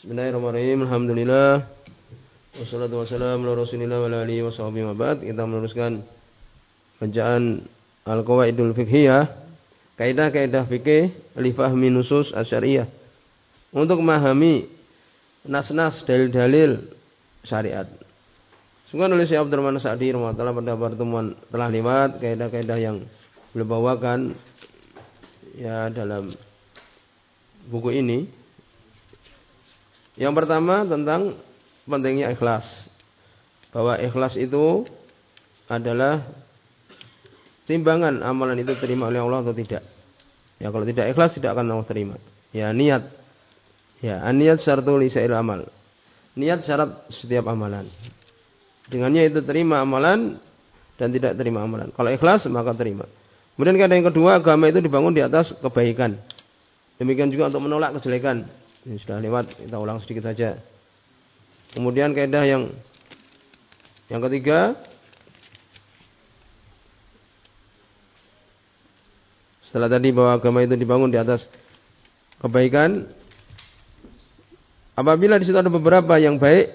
Bismillahirrahmanirrahim. Alhamdulillah. Wassalatu wassalamu ala Rasulillah wa ala alihi washabihi wa ba'd. Kita meneruskan bacaan Al-Qawaidul Fiqhiyah, kaidah-kaidah fikih li fahmi nusus asyariyah. Untuk memahami nas-nas dalil-dalil syariat. Sungguh oleh Syekh Abdurrahman Sa'di rahimahullah pada pertemuan telah lewat kaidah-kaidah yang beliau bawakan ya dalam buku ini yang pertama tentang pentingnya ikhlas. Bahwa ikhlas itu adalah timbangan amalan itu terima oleh Allah atau tidak. Ya kalau tidak ikhlas tidak akan Allah terima. Ya niat. Ya niat syartu lisail amal. Niat syarat setiap amalan. Dengannya itu terima amalan dan tidak terima amalan. Kalau ikhlas maka terima. Kemudian kata yang kedua agama itu dibangun di atas kebaikan. Demikian juga untuk menolak kejelekan. Ini sudah lewat, kita ulang sedikit saja. Kemudian kaidah yang yang ketiga Setelah tadi bahwa agama itu dibangun di atas kebaikan, apabila di situ ada beberapa yang baik,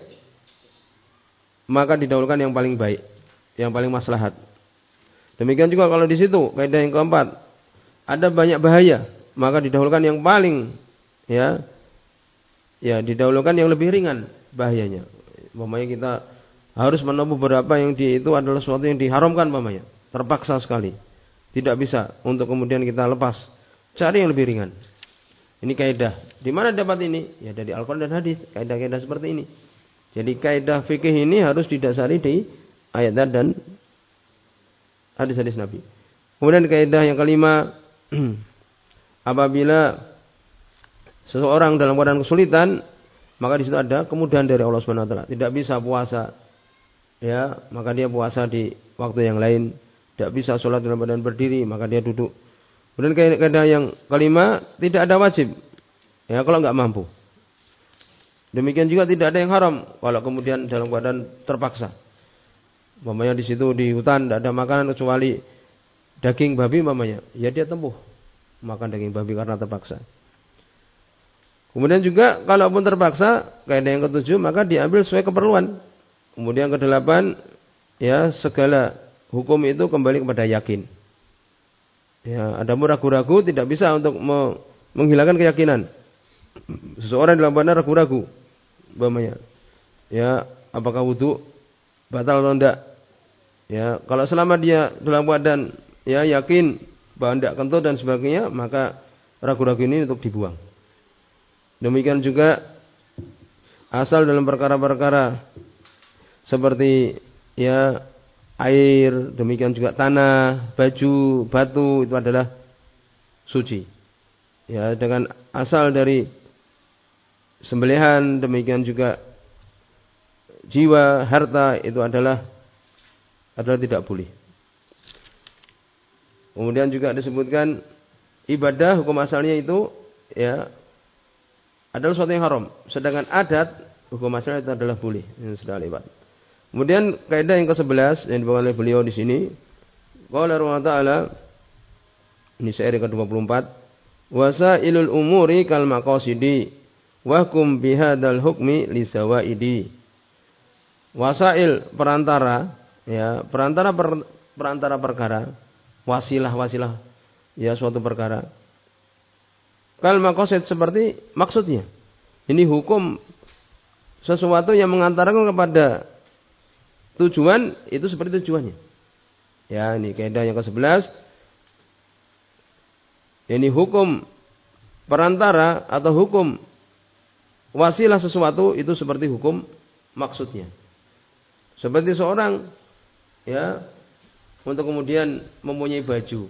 maka didahulukan yang paling baik, yang paling maslahat. Demikian juga kalau di situ kaidah yang keempat, ada banyak bahaya, maka didahulukan yang paling ya ya didahulukan yang lebih ringan bahayanya. Mamanya kita harus menempuh beberapa yang di itu adalah sesuatu yang diharamkan mamanya. Terpaksa sekali. Tidak bisa untuk kemudian kita lepas. Cari yang lebih ringan. Ini kaidah. Di mana dapat ini? Ya dari Al-Quran dan hadis. Kaidah-kaidah seperti ini. Jadi kaidah fikih ini harus didasari di ayat dan hadis-hadis Nabi. Kemudian kaidah yang kelima, apabila seseorang dalam keadaan kesulitan, maka di situ ada kemudahan dari Allah Subhanahu wa taala. Tidak bisa puasa ya, maka dia puasa di waktu yang lain. Tidak bisa sholat dalam badan berdiri, maka dia duduk. Kemudian kaidah yang kelima, tidak ada wajib. Ya, kalau nggak mampu. Demikian juga tidak ada yang haram kalau kemudian dalam keadaan terpaksa. Mamanya di situ di hutan tidak ada makanan kecuali daging babi mamanya. Ya dia tempuh makan daging babi karena terpaksa. Kemudian juga kalaupun terpaksa, kaidah yang ketujuh maka diambil sesuai keperluan. Kemudian kedelapan, ya segala hukum itu kembali kepada yakin. Ya, ada ragu-ragu tidak bisa untuk menghilangkan keyakinan. Seseorang dalam benar ragu-ragu, umpamanya. Ya, apakah wudhu batal atau tidak? Ya, kalau selama dia dalam keadaan ya yakin bahwa tidak kentut dan sebagainya, maka ragu-ragu ini untuk dibuang. Demikian juga asal dalam perkara-perkara seperti ya air, demikian juga tanah, baju, batu itu adalah suci. Ya, dengan asal dari sembelihan, demikian juga jiwa, harta itu adalah adalah tidak boleh. Kemudian juga disebutkan ibadah hukum asalnya itu ya adalah sesuatu yang haram. Sedangkan adat hukum asalnya itu adalah boleh. Yang sudah lewat. Kemudian kaidah yang ke-11 yang dibawa oleh beliau di sini. Qala Allah Ta'ala ini syair ke-24. Wasailul umuri kal maqasidi wa kum bihadzal hukmi li sawaidi. Wasail perantara ya, perantara per, perantara perkara, wasilah-wasilah ya suatu perkara Kal makosid seperti maksudnya. Ini hukum sesuatu yang mengantarkan kepada tujuan itu seperti tujuannya. Ya, ini kaidah yang ke-11. Ini hukum perantara atau hukum wasilah sesuatu itu seperti hukum maksudnya. Seperti seorang ya untuk kemudian mempunyai baju.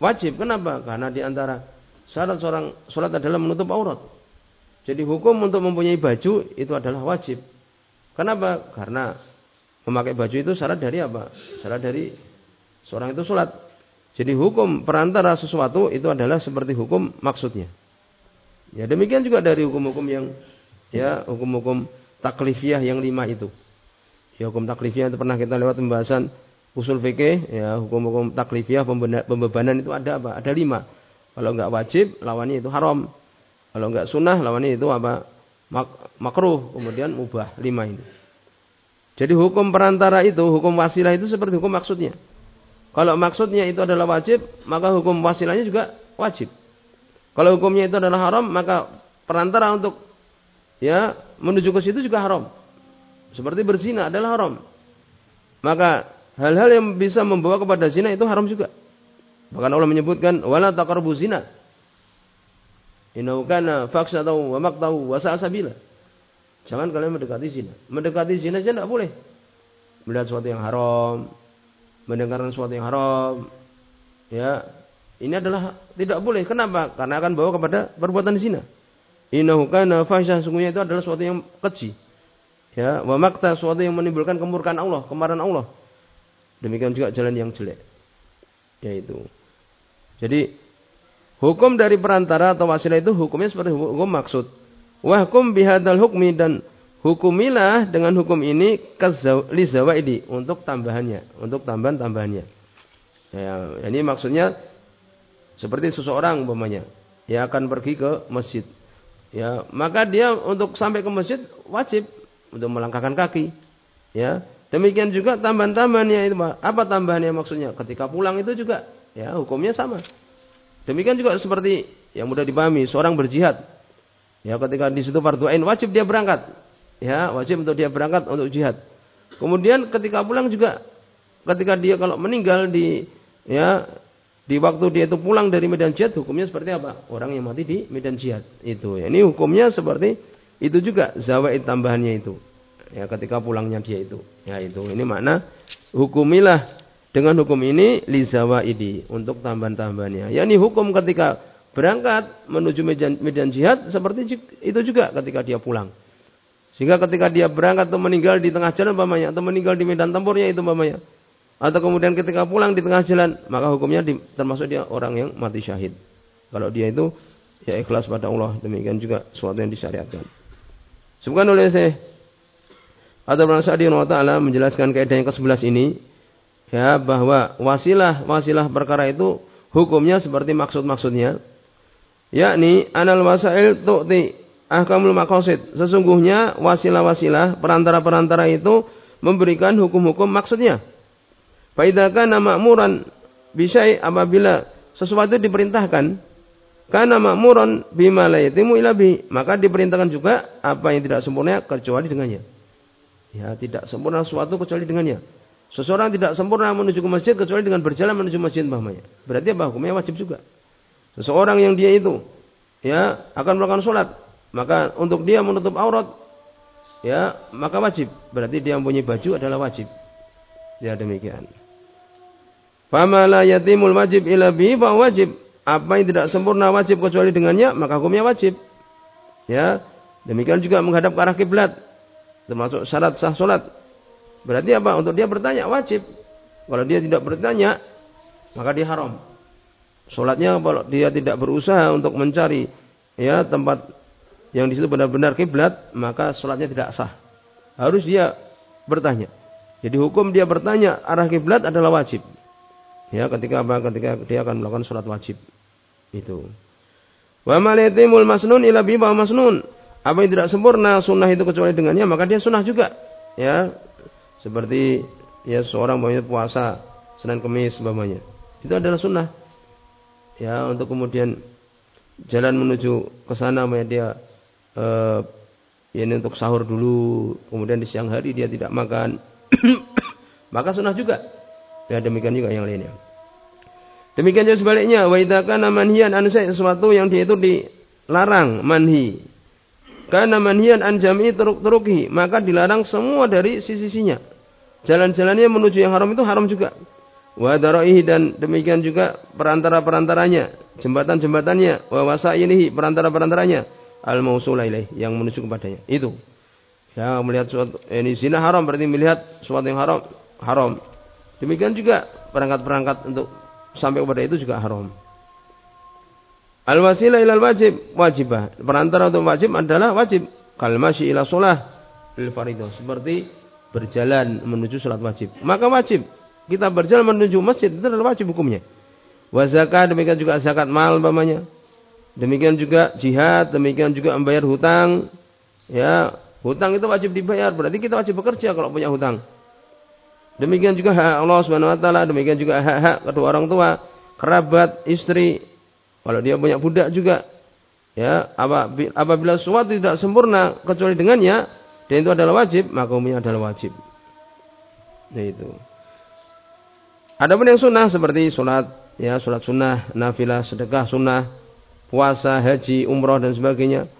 Wajib kenapa? Karena di antara syarat seorang sholat adalah menutup aurat. Jadi hukum untuk mempunyai baju itu adalah wajib. Kenapa? Karena memakai baju itu syarat dari apa? Syarat dari seorang itu sholat. Jadi hukum perantara sesuatu itu adalah seperti hukum maksudnya. Ya demikian juga dari hukum-hukum yang ya hukum-hukum taklifiyah yang lima itu. Ya hukum taklifiyah itu pernah kita lewat pembahasan usul fikih ya hukum-hukum taklifiyah pembebanan itu ada apa? Ada lima. Kalau enggak wajib, lawannya itu haram. Kalau enggak sunnah, lawannya itu apa? mak makruh, kemudian mubah. Lima ini. Jadi hukum perantara itu, hukum wasilah itu seperti hukum maksudnya. Kalau maksudnya itu adalah wajib, maka hukum wasilahnya juga wajib. Kalau hukumnya itu adalah haram, maka perantara untuk ya menuju ke situ juga haram. Seperti berzina adalah haram. Maka hal-hal yang bisa membawa kepada zina itu haram juga. Bahkan Allah menyebutkan wala taqrabu zina. Innahu kana faksatan wa maqtahu wa sabila. Jangan kalian mendekati zina. Mendekati zina saja tidak boleh. Melihat sesuatu yang haram, mendengarkan sesuatu yang haram. Ya, ini adalah tidak boleh. Kenapa? Karena akan bawa kepada perbuatan zina. Innahu kana fahsyah sungguhnya itu adalah sesuatu yang keji. Ya, wa makta sesuatu yang menimbulkan kemurkaan Allah, kemarahan Allah. Demikian juga jalan yang jelek. Yaitu. Jadi hukum dari perantara atau wasilah itu hukumnya seperti hukum maksud. Wahkum bihadal hukmi dan hukumilah dengan hukum ini lizawaidi untuk tambahannya, untuk tambahan-tambahannya. Ya, ini maksudnya seperti seseorang umpamanya yang akan pergi ke masjid. Ya, maka dia untuk sampai ke masjid wajib untuk melangkahkan kaki. Ya, demikian juga tambahan-tambahannya itu apa tambahannya maksudnya? Ketika pulang itu juga ya hukumnya sama. Demikian juga seperti yang mudah dipahami seorang berjihad Ya ketika di situ fardu ain wajib dia berangkat. Ya, wajib untuk dia berangkat untuk jihad. Kemudian ketika pulang juga ketika dia kalau meninggal di ya di waktu dia itu pulang dari medan jihad hukumnya seperti apa? Orang yang mati di medan jihad itu. Ya, ini hukumnya seperti itu juga zawaid tambahannya itu. Ya ketika pulangnya dia itu. Ya itu. Ini makna hukumilah dengan hukum ini li zawaidi untuk tambahan-tambahannya. Ya ini hukum ketika berangkat menuju medan, medan jihad seperti itu juga ketika dia pulang. Sehingga ketika dia berangkat atau meninggal di tengah jalan pamannya atau meninggal di medan tempurnya itu pamannya atau kemudian ketika pulang di tengah jalan maka hukumnya di, termasuk dia orang yang mati syahid. Kalau dia itu ya ikhlas pada Allah demikian juga sesuatu yang disyariatkan. Sebutkan oleh saya atau Sa'di taala menjelaskan kaidah yang ke-11 ini ya bahwa wasilah wasilah perkara itu hukumnya seperti maksud-maksudnya yakni anal wasail tu'ti ahkamul maqasid. Sesungguhnya wasilah-wasilah perantara-perantara itu memberikan hukum-hukum maksudnya. Faidakan nama ma'muran bisai apabila sesuatu diperintahkan karena makmuran bima la yatimu ila bi, maka diperintahkan juga apa yang tidak sempurna kecuali dengannya. Ya, tidak sempurna sesuatu kecuali dengannya. Seseorang tidak sempurna menuju ke masjid kecuali dengan berjalan menuju masjid umpamanya. Berarti apa hukumnya wajib juga. Seseorang yang dia itu ya akan melakukan sholat, maka untuk dia menutup aurat ya maka wajib. Berarti dia mempunyai baju adalah wajib. Ya demikian. Fama la yatimul wajib ila bi wajib. Apa yang tidak sempurna wajib kecuali dengannya, maka hukumnya wajib. Ya, demikian juga menghadap ke arah kiblat termasuk syarat sah sholat. Berarti apa? Untuk dia bertanya wajib. Kalau dia tidak bertanya, maka dia haram. Sholatnya kalau dia tidak berusaha untuk mencari ya tempat yang di situ benar-benar kiblat, maka sholatnya tidak sah. Harus dia bertanya. Jadi hukum dia bertanya arah kiblat adalah wajib. Ya, ketika apa? Ketika dia akan melakukan sholat wajib. Itu. Wa malitimul masnun ila bi masnun. Apa yang tidak sempurna sunnah itu kecuali dengannya, maka dia sunnah juga. Ya, seperti ya seorang banyak puasa Senin Kemis umpamanya. Itu adalah sunnah. Ya untuk kemudian jalan menuju ke sana dia eh, ya ini untuk sahur dulu kemudian di siang hari dia tidak makan. Maka sunnah juga. Ya demikian juga yang lainnya. Demikian juga sebaliknya. Wa idza kana manhiyan an sesuatu yang dia itu dilarang manhi karena manhiyan an jami'i turuk turuki maka dilarang semua dari sisi-sisinya jalan-jalannya menuju yang haram itu haram juga wa daraihi dan demikian juga perantara-perantaranya, jembatan-jembatannya, wa wasailihi perantara-perantaranya al mausula ilaih yang menuju kepadanya. Itu. Ya, melihat suatu ini zina haram berarti melihat sesuatu yang haram haram. Demikian juga perangkat-perangkat untuk sampai kepada itu juga haram. Al wasilah ilal wajib wajibah. Perantara untuk wajib adalah wajib. Kal masyi ila shalah lil faridah. Seperti berjalan menuju salat wajib. Maka wajib kita berjalan menuju masjid itu adalah wajib hukumnya. Wa demikian juga zakat mal umpamanya. Demikian juga jihad, demikian juga membayar hutang. Ya, hutang itu wajib dibayar. Berarti kita wajib bekerja kalau punya hutang. Demikian juga hak Allah Subhanahu wa taala, demikian juga hak-hak kedua orang tua, kerabat, istri. Kalau dia punya budak juga, ya, apabila sesuatu tidak sempurna kecuali dengannya, dan itu adalah wajib, maka umumnya adalah wajib. Nah itu. Adapun yang sunnah seperti sholat, ya sholat sunnah, nafilah, sedekah sunnah, puasa, haji, umroh dan sebagainya,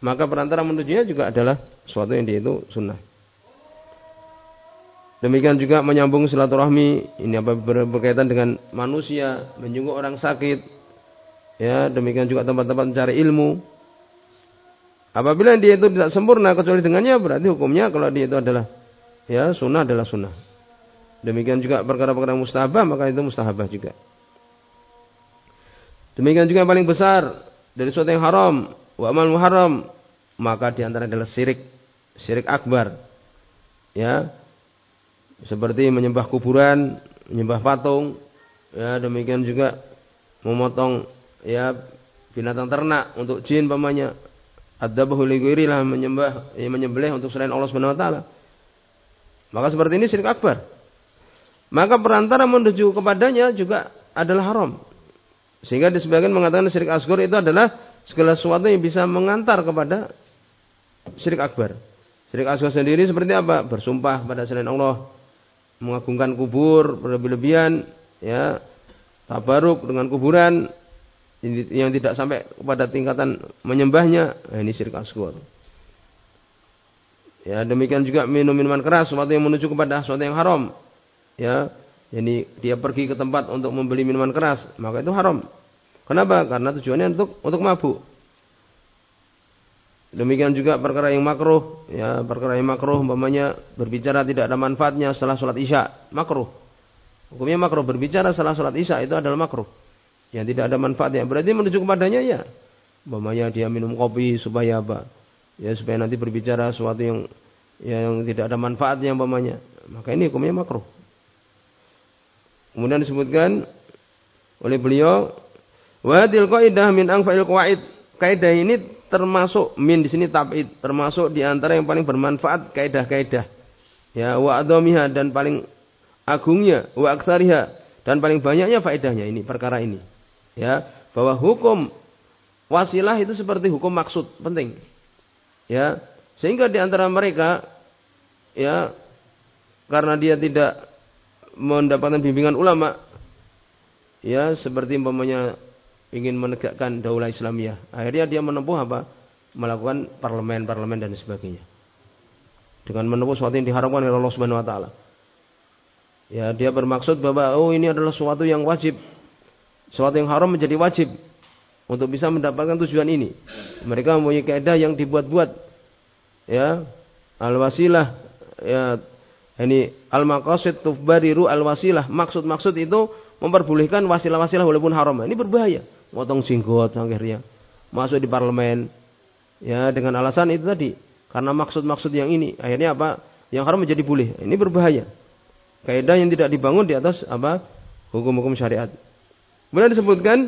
maka perantara menujunya juga adalah sesuatu yang itu sunnah. Demikian juga menyambung silaturahmi, ini apa berkaitan dengan manusia, menjenguk orang sakit. Ya, demikian juga tempat-tempat mencari ilmu. Apabila dia itu tidak sempurna kecuali dengannya, berarti hukumnya kalau dia itu adalah ya sunnah adalah sunnah. Demikian juga perkara-perkara mustahabah, maka itu mustahabah juga. Demikian juga yang paling besar dari sesuatu yang haram, wa amal muharram maka di antara adalah syirik syirik akbar ya seperti menyembah kuburan menyembah patung ya demikian juga memotong ya binatang ternak untuk jin pamannya adzabahu li lah menyembah ya, menyembelih untuk selain Allah Subhanahu wa taala. Maka seperti ini syirik akbar. Maka perantara menuju kepadanya juga adalah haram. Sehingga sebagian mengatakan syirik asghar itu adalah segala sesuatu yang bisa mengantar kepada syirik akbar. Syirik asghar sendiri seperti apa? Bersumpah pada selain Allah, mengagungkan kubur berlebih-lebihan, ya, tabaruk dengan kuburan yang tidak sampai kepada tingkatan menyembahnya, nah ini syirik asghar. Ya, demikian juga minum minuman keras, sesuatu yang menuju kepada sesuatu yang haram. Ya, jadi dia pergi ke tempat untuk membeli minuman keras, maka itu haram. Kenapa? Karena tujuannya untuk untuk mabuk. Demikian juga perkara yang makruh, ya perkara yang makruh umpamanya berbicara tidak ada manfaatnya setelah sholat isya, makruh. Hukumnya makruh berbicara setelah sholat isya itu adalah makruh. Yang tidak ada manfaatnya. Berarti menuju kepadanya ya. Umpamanya dia minum kopi supaya apa? Ya supaya nanti berbicara sesuatu yang yang tidak ada manfaatnya umpamanya. Maka ini hukumnya makruh. Kemudian disebutkan oleh beliau Wadil kaidah min angfa'il qawaid. Kaidah ini termasuk min di sini tabid, termasuk di antara yang paling bermanfaat kaidah-kaidah. Ya, wa dan paling agungnya, wa aktsariha dan paling banyaknya faedahnya ini perkara ini. Ya, bahwa hukum wasilah itu seperti hukum maksud, penting. Ya, sehingga di antara mereka ya karena dia tidak mendapatkan bimbingan ulama ya seperti umpamanya ingin menegakkan daulah Islamiyah. Akhirnya dia menempuh apa? Melakukan parlemen-parlemen dan sebagainya. Dengan menempuh sesuatu yang diharapkan oleh Allah Subhanahu wa taala. Ya, dia bermaksud bahwa oh ini adalah sesuatu yang wajib. Sesuatu yang haram menjadi wajib untuk bisa mendapatkan tujuan ini. Mereka mempunyai kaidah yang dibuat-buat. Ya, al-wasilah ya ini al-maqasid tufbariru al-wasilah. Maksud-maksud itu memperbolehkan wasilah-wasilah walaupun haram. Ini berbahaya. Motong jenggot akhirnya masuk di parlemen ya dengan alasan itu tadi. Karena maksud-maksud yang ini. Akhirnya apa? Yang haram menjadi boleh. Ini berbahaya. Kaidah yang tidak dibangun di atas apa? Hukum-hukum syariat kemudian disebutkan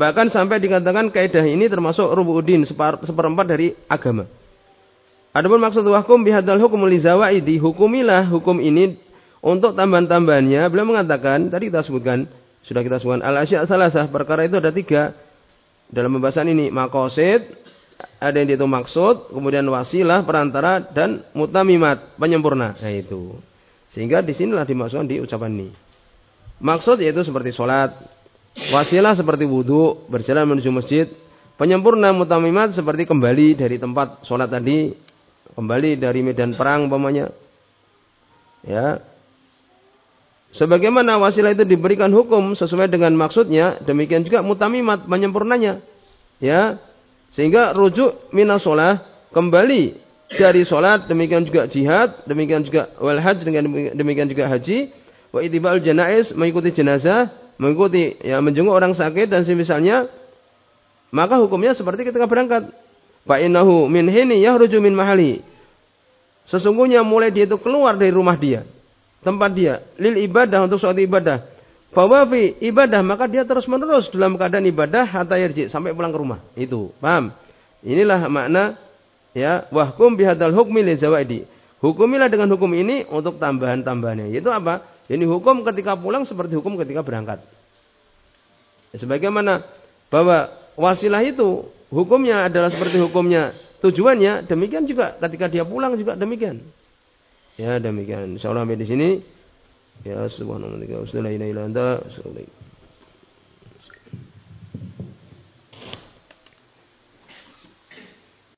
bahkan sampai dikatakan kaidah ini termasuk rubu'udin seperempat dari agama. Adapun maksud hukum bihadal hukum lizawaidi hukumilah hukum ini untuk tambahan-tambahannya. Beliau mengatakan tadi kita sebutkan sudah kita sebutkan al-asya salasah perkara itu ada tiga. Dalam pembahasan ini makosid ada yang itu maksud kemudian wasilah perantara dan mutamimat penyempurna. Nah itu. Sehingga di sinilah dimasukkan di ucapan ini maksud yaitu seperti sholat wasilah seperti wudhu berjalan menuju masjid penyempurna mutamimat seperti kembali dari tempat sholat tadi kembali dari medan perang umpamanya ya Sebagaimana wasilah itu diberikan hukum sesuai dengan maksudnya, demikian juga mutamimat menyempurnanya. Ya. Sehingga rujuk minas sholah kembali dari sholat, demikian juga jihad, demikian juga wal haj, demikian juga haji, wa itibal janais, mengikuti jenazah, mengikuti ya menjenguk orang sakit dan semisalnya, maka hukumnya seperti ketika berangkat. Fa innahu min hini yahruju min mahali. Sesungguhnya mulai dia itu keluar dari rumah dia tempat dia lil ibadah untuk suatu ibadah fawafi ibadah maka dia terus menerus dalam keadaan ibadah hatta yarji sampai pulang ke rumah itu paham inilah makna Ya, wahkum bihadal hukmi li zawaidi. Hukumilah dengan hukum ini untuk tambahan-tambahannya. Yaitu apa? Ini hukum ketika pulang seperti hukum ketika berangkat. Ya, sebagaimana bahwa wasilah itu hukumnya adalah seperti hukumnya tujuannya, demikian juga ketika dia pulang juga demikian. Ya demikian. Insyaallah sampai di sini. Ya subhanallah. Assalamualaikum warahmatullahi wabarakatuh.